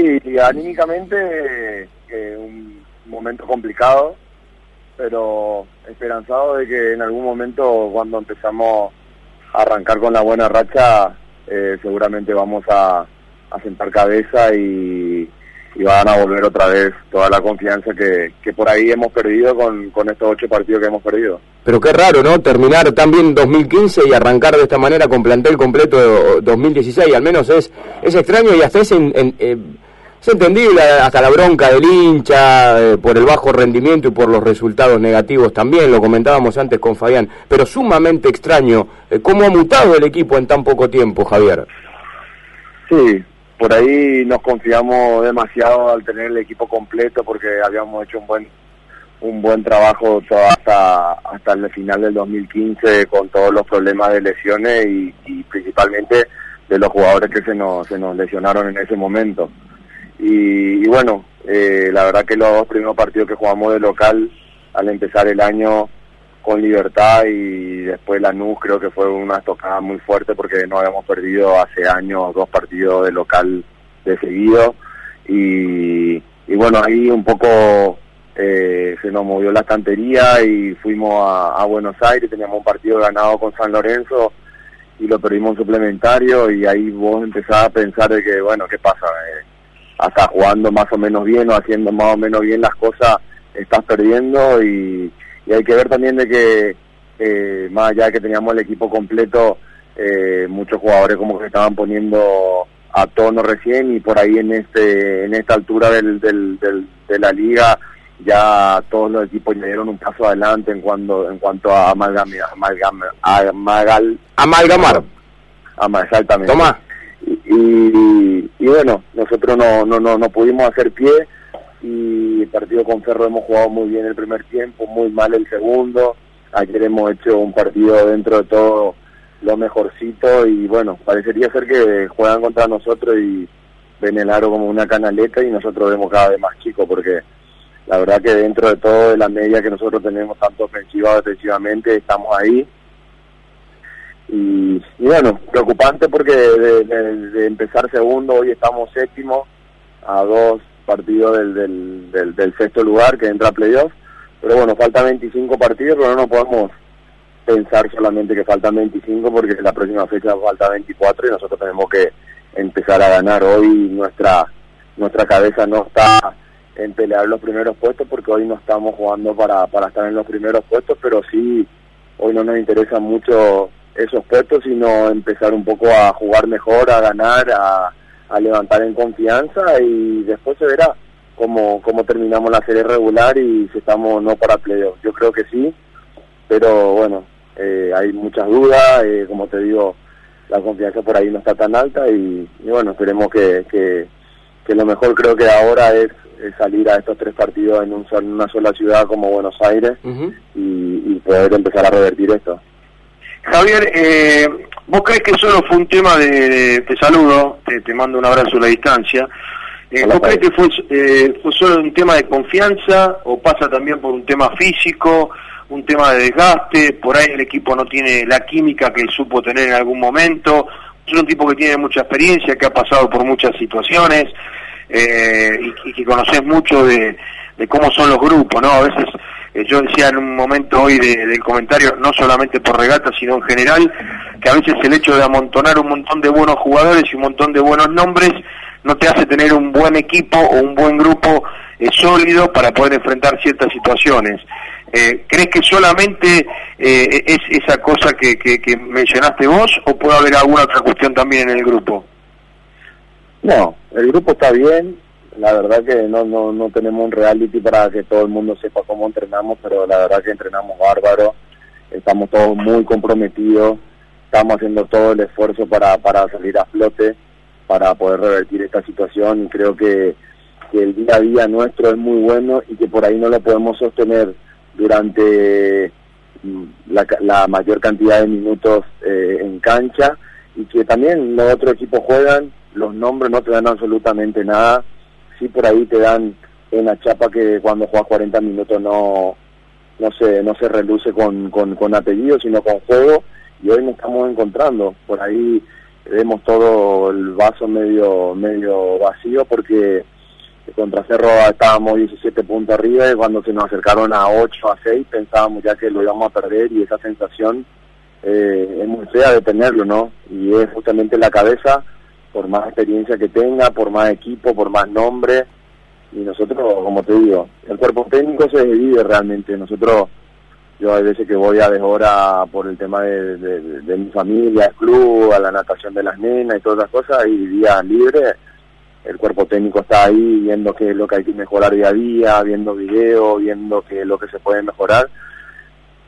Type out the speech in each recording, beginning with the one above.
Sí, anímicamente eh, un momento complicado, pero esperanzado de que en algún momento cuando empezamos a arrancar con la buena racha, eh, seguramente vamos a, a sentar cabeza y, y van a volver otra vez toda la confianza que, por ahí hemos perdido con, estos ocho partidos que hemos perdido. Pero qué raro, ¿no? Terminar también 2015 y arrancar de esta manera con plantel completo 2016, al menos es, es extraño y hasta es, en, eh, es entendible, hasta la bronca del hincha, eh, por el bajo rendimiento y por los resultados negativos también, lo comentábamos antes con Fabián, pero sumamente extraño. Eh, ¿Cómo ha mutado el equipo en tan poco tiempo, Javier? Sí, por ahí nos confiamos demasiado al tener el equipo completo porque habíamos hecho un buen un buen trabajo hasta hasta el final del 2015 con todos los problemas de lesiones y, principalmente de los jugadores que se nos se nos lesionaron en ese momento y, bueno eh, la verdad que los dos primeros partidos que jugamos de local al empezar el año con libertad y después la NUS creo que fue una tocada muy fuerte porque no habíamos perdido hace años dos partidos de local de seguido y, y bueno ahí un poco eh, se nos movió la estantería y fuimos a, Buenos Aires, teníamos un partido ganado con San Lorenzo y lo perdimos en suplementario y ahí vos empezás a pensar de que bueno, ¿qué pasa? Eh, hasta jugando más o menos bien o haciendo más o menos bien las cosas estás perdiendo y y hay que ver también de que eh, más allá de que teníamos el equipo completo, eh, muchos jugadores como que estaban poniendo a tono recién y por ahí en este en esta altura del, del, de la liga ya todos los equipos le dieron un paso adelante en cuanto en cuanto a amalgam, amalgam, amalgal, amalgamar. Exactamente. Toma. Y, bueno nosotros no, no no no pudimos hacer pie y el partido con Ferro hemos jugado muy bien el primer tiempo, muy mal el segundo. Ayer hemos hecho un partido dentro de todo lo mejorcito y bueno, parecería ser que juegan contra nosotros y ven el aro como una canaleta y nosotros vemos cada vez más chico porque la verdad que dentro de todo de la media que nosotros tenemos tanto ofensiva o defensivamente estamos ahí y, bueno, preocupante porque de, empezar segundo hoy estamos séptimo a dos partido del, del, del, sexto lugar que entra a playoff. Pero bueno, faltan 25 partidos, pero no podemos pensar solamente que faltan 25 porque la próxima fecha falta 24 y nosotros tenemos que empezar a ganar. Hoy nuestra nuestra cabeza no está en pelear los primeros puestos porque hoy no estamos jugando para, para estar en los primeros puestos, pero sí hoy no nos interesa mucho esos puestos, sino empezar un poco a jugar mejor, a ganar, a, a levantar en confianza y después se verá cómo, cómo terminamos la serie regular y si estamos no para playoff. Yo creo que sí, pero bueno, eh, hay muchas dudas, eh, como te digo, la confianza por ahí no está tan alta y, bueno, esperemos que, que, lo mejor creo que ahora es, salir a estos tres partidos en, un, una sola ciudad como Buenos Aires y, y poder empezar a revertir esto. Javier, eh, ¿vos crees que solo fue un tema de, te saludo, te, mando un abrazo a la distancia, eh, ¿vos crees que fue, eh, fue solo un tema de confianza o pasa también por un tema físico, un tema de desgaste, por ahí el equipo no tiene la química que supo tener en algún momento, es un tipo que tiene mucha experiencia, que ha pasado por muchas situaciones eh, y, que conoces mucho de, de cómo son los grupos, ¿no? A veces eh, yo decía en un momento hoy del comentario, no solamente por regata, sino en general, que a veces el hecho de amontonar un montón de buenos jugadores y un montón de buenos nombres no te hace tener un buen equipo o un buen grupo eh, sólido para poder enfrentar ciertas situaciones. Eh, ¿Crees que solamente es esa cosa que mencionaste vos o puede haber alguna otra cuestión también en el grupo? No, el grupo está bien, la verdad que no, no, no tenemos un reality para que todo el mundo sepa cómo entrenamos, pero la verdad que entrenamos bárbaro, estamos todos muy comprometidos, estamos haciendo todo el esfuerzo para, para salir a flote, para poder revertir esta situación. Y creo que, que el día a día nuestro es muy bueno y que por ahí no lo podemos sostener durante mm, la, la mayor cantidad de minutos eh, en cancha. Y que también los otros equipos juegan, los nombres no te dan absolutamente nada, sí por ahí te dan en la chapa que cuando juegas 40 minutos no no se no se reluce con, con, con apellido sino con juego y hoy nos estamos encontrando por ahí vemos todo el vaso medio medio vacío porque contra Cerro estábamos 17 puntos arriba y cuando se nos acercaron a 8, a 6 pensábamos ya que lo íbamos a perder y esa sensación eh, es muy fea de tenerlo, ¿no? Y es justamente la cabeza, por más experiencia que tenga, por más equipo, por más nombre, y nosotros, como te digo, el cuerpo técnico se divide realmente, nosotros, yo hay veces que voy a deshora por el tema de, mi familia, el club, a la natación de las nenas y todas las cosas, y día libre, el cuerpo técnico está ahí viendo qué es lo que hay que mejorar día a día, viendo video, viendo qué es lo que se puede mejorar,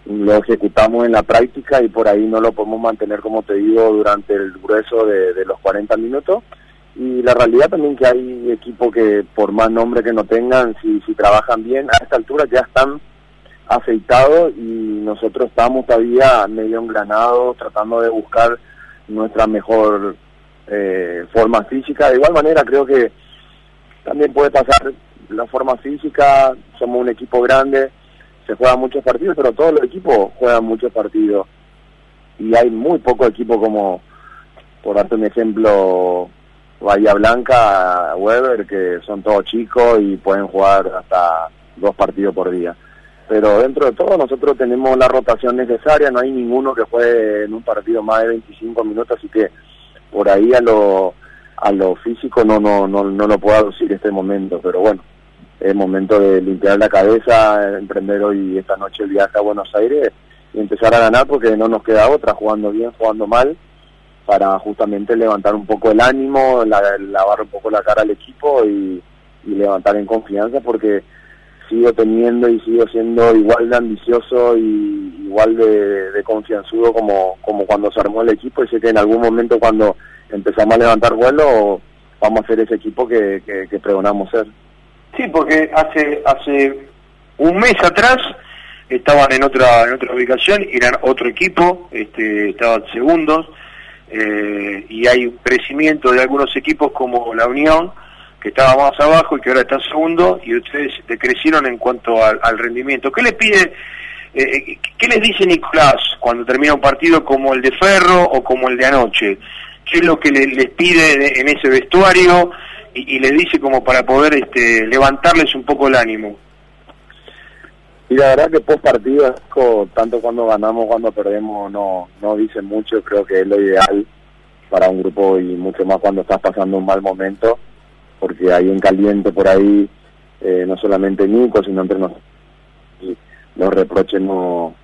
lo ejecutamos en la práctica y por ahí no lo podemos mantener, como te digo, durante el grueso de, los 40 minutos. Y la realidad también que hay equipos que por más nombre que no tengan, si, si trabajan bien, a esta altura ya están aceitados y nosotros estamos todavía medio engranados tratando de buscar nuestra mejor eh, forma física. De igual manera creo que también puede pasar la forma física, somos un equipo grande, se juegan muchos partidos, pero todos los equipos juegan muchos partidos. Y hay muy pocos equipos como, por darte un ejemplo, Bahía Blanca, Weber, que son todos chicos y pueden jugar hasta dos partidos por día. Pero dentro de todo nosotros tenemos la rotación necesaria, no hay ninguno que juegue en un partido más de 25 minutos, así que por ahí a lo a lo físico no no no no lo puedo decir este momento, pero bueno, es momento de limpiar la cabeza, emprender hoy esta noche el viaje a Buenos Aires y empezar a ganar porque no nos queda otra, jugando bien, jugando mal, para justamente levantar un poco el ánimo, lavar un poco la cara al equipo y, levantar en confianza porque sigo teniendo y sigo siendo igual de ambicioso y igual de, confianzudo como, como cuando se armó el equipo y sé que en algún momento cuando empezamos a levantar vuelo vamos a ser ese equipo que, que, que pregonamos ser. Sí, porque hace hace un mes atrás estaban en otra en otra ubicación, eran otro equipo, este, estaban segundos eh, y hay crecimiento de algunos equipos como la Unión que estaba más abajo y que ahora está segundo y ustedes decrecieron en cuanto al, rendimiento. ¿Qué les pide? Eh, eh, ¿Qué les dice Nicolás cuando termina un partido como el de Ferro o como el de anoche? ¿Qué es lo que les pide en ese vestuario? y, les dice como para poder este, levantarles un poco el ánimo. Y la verdad que post partido, tanto cuando ganamos, cuando perdemos, no, no dice mucho, creo que es lo ideal para un grupo y mucho más cuando estás pasando un mal momento, porque ahí en caliente por ahí, eh, no solamente Nico, sino entre nosotros, los reproches no,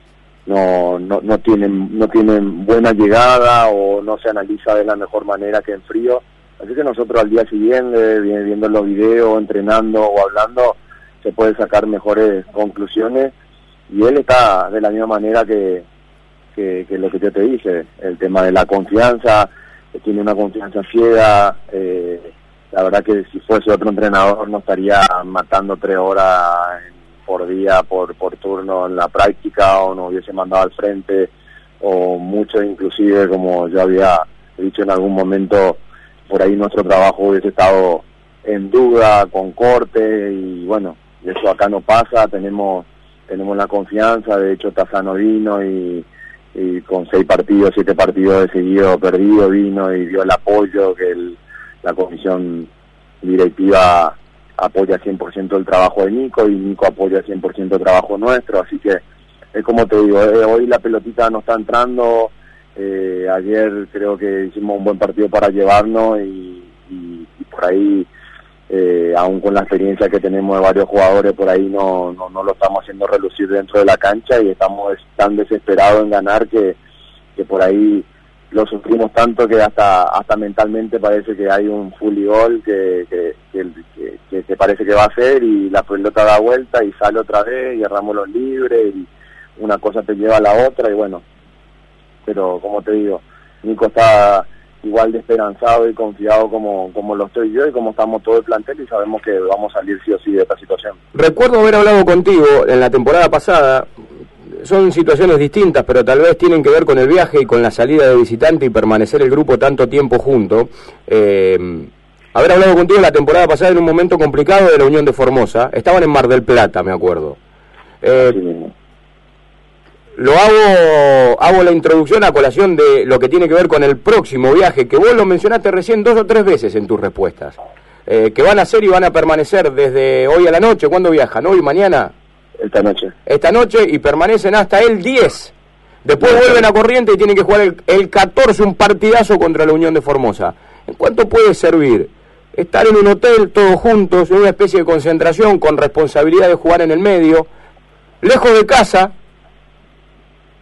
no, no, no tienen no tienen buena llegada o no se analiza de la mejor manera que en frío Así que nosotros al día siguiente, viendo los videos, entrenando o hablando, se puede sacar mejores conclusiones. Y él está de la misma manera que, que, lo que yo te dije, el tema de la confianza, que tiene una confianza ciega. Eh, la verdad que si fuese otro entrenador no estaría matando tres horas por día, por, por turno en la práctica, o no hubiese mandado al frente, o mucho inclusive, como yo había dicho en algún momento, por ahí nuestro trabajo hubiese estado en duda, con corte, y bueno, eso acá no pasa, tenemos tenemos la confianza, de hecho Tazano vino y, con seis partidos, siete partidos de seguido perdido vino y dio el apoyo que la comisión directiva apoya 100% el trabajo de Nico y Nico apoya 100% el trabajo nuestro, así que es como te digo, eh, hoy la pelotita no está entrando, eh, ayer creo que hicimos un buen partido para llevarnos y, por ahí, eh, aún con la experiencia que tenemos de varios jugadores, por ahí no, no, lo estamos haciendo relucir dentro de la cancha y estamos tan desesperados en ganar que, que por ahí lo sufrimos tanto que hasta hasta mentalmente parece que hay un fully gol que, que, que, que, parece que va a ser y la pelota da vuelta y sale otra vez y erramos los libres y una cosa te lleva a la otra y bueno, pero como te digo, Nico está igual de esperanzado y confiado como, como lo estoy yo y como estamos todo el plantel y sabemos que vamos a salir sí o sí de esta situación. Recuerdo haber hablado contigo en la temporada pasada, son situaciones distintas, pero tal vez tienen que ver con el viaje y con la salida de visitante y permanecer el grupo tanto tiempo junto. Eh, haber hablado contigo la temporada pasada en un momento complicado de la Unión de Formosa, estaban en Mar del Plata, me acuerdo. Eh, lo hago, hago la introducción a colación de lo que tiene que ver con el próximo viaje, que vos lo mencionaste recién dos o tres veces en tus respuestas, eh, que van a ser y van a permanecer desde hoy a la noche, ¿cuándo viajan? ¿Hoy, mañana? Esta noche. Esta noche y permanecen hasta el 10. Después vuelven a Corriente y tienen que jugar el, el 14, un partidazo contra la Unión de Formosa. ¿En cuánto puede servir? Estar en un hotel todos juntos, en una especie de concentración, con responsabilidad de jugar en el medio, lejos de casa,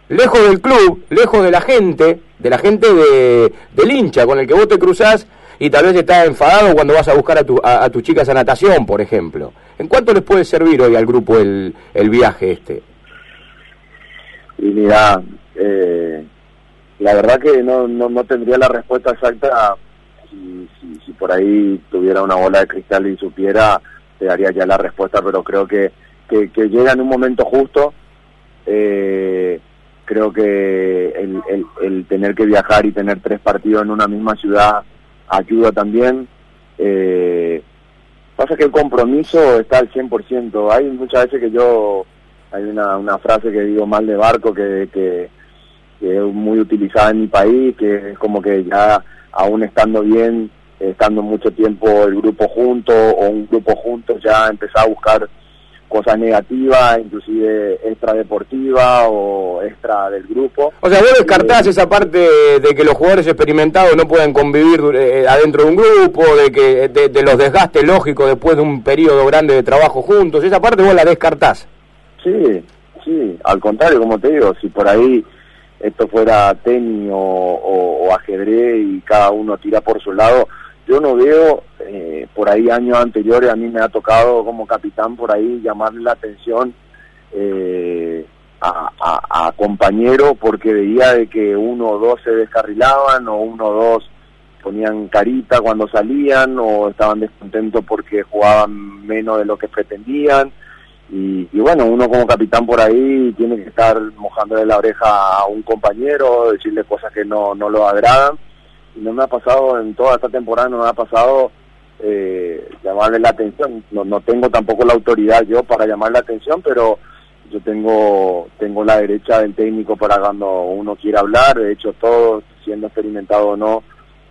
lejos del club, lejos de la gente, de la gente de, del hincha con el que vos te cruzás y tal vez estás enfadado cuando vas a buscar a, tu, a, tus chicas a natación, por ejemplo. ¿En cuánto les puede servir hoy al grupo el, el viaje este? Y mira, eh, la verdad que no, no, no tendría la respuesta exacta si, si, si, por ahí tuviera una bola de cristal y supiera, te daría ya la respuesta, pero creo que, que, que llega en un momento justo. Eh, creo que el, el, el, tener que viajar y tener tres partidos en una misma ciudad ayuda también. Eh, pasa que el compromiso está al 100%. Hay muchas veces que yo, hay una, una frase que digo mal de barco que, que, es muy utilizada en mi país, que es como que ya aún estando bien, estando mucho tiempo el grupo junto o un grupo junto, ya empezar a buscar cosas negativas, inclusive extra deportiva o extra del grupo. O sea, vos descartás eh, esa parte de que los jugadores experimentados no pueden convivir eh, adentro de un grupo, de que de, de, los desgastes lógicos después de un periodo grande de trabajo juntos, esa parte vos la descartás. Sí, sí, al contrario, como te digo, si por ahí esto fuera tenis o, o, o ajedrez y cada uno tira por su lado, yo no veo por ahí años anteriores a mí me ha tocado como capitán por ahí llamarle la atención eh, a, a, a, compañeros porque veía de que uno o dos se descarrilaban o uno o dos ponían carita cuando salían o estaban descontentos porque jugaban menos de lo que pretendían. Y, y bueno uno como capitán por ahí tiene que estar mojándole la oreja a un compañero decirle cosas que no no lo agradan. Y no me ha pasado en toda esta temporada, no me ha pasado eh, llamarle la atención. No, no tengo tampoco la autoridad yo para llamar la atención, pero yo tengo tengo la derecha del técnico para cuando uno quiera hablar. De hecho, todos, siendo experimentado o no,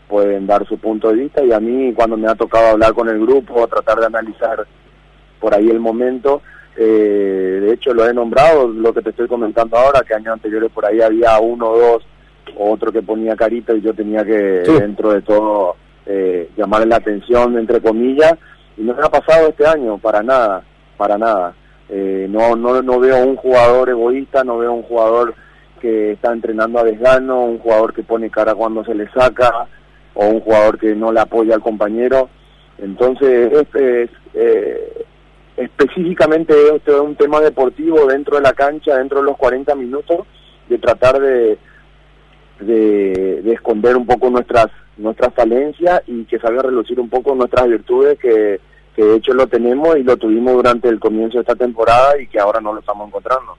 pueden dar su punto de vista. Y a mí, cuando me ha tocado hablar con el grupo, tratar de analizar por ahí el momento, eh, de hecho lo he nombrado, lo que te estoy comentando ahora, que años anteriores por ahí había uno o dos otro que ponía carita y yo tenía que, sí. dentro de todo, eh, llamarle la atención, entre comillas, y no me ha pasado este año, para nada, para nada. Eh, no, no, no veo un jugador egoísta, no veo un jugador que está entrenando a desgano, un jugador que pone cara cuando se le saca, o un jugador que no le apoya al compañero. Entonces, este es, eh, específicamente este es un tema deportivo dentro de la cancha, dentro de los 40 minutos, de tratar de, de, esconder un poco nuestras nuestras falencias y que salga a relucir un poco nuestras virtudes que, que de hecho lo tenemos y lo tuvimos durante el comienzo de esta temporada y que ahora no lo estamos encontrando.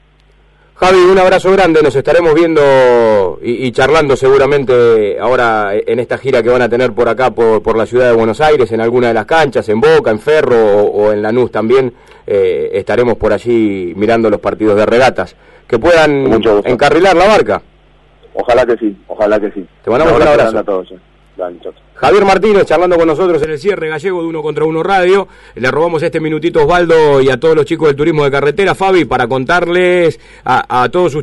Javi, un abrazo grande, nos estaremos viendo y, y, charlando seguramente ahora en esta gira que van a tener por acá, por, por la ciudad de Buenos Aires, en alguna de las canchas, en Boca, en Ferro o, o en Lanús también, eh, estaremos por allí mirando los partidos de regatas, que puedan encarrilar la barca. Ojalá que sí, ojalá que sí. Te mandamos un abrazo. A todos, Javier Martínez charlando con nosotros en el cierre gallego de Uno contra Uno Radio. Le robamos este minutito Osvaldo y a todos los chicos del turismo de carretera, Fabi, para contarles a todos ustedes.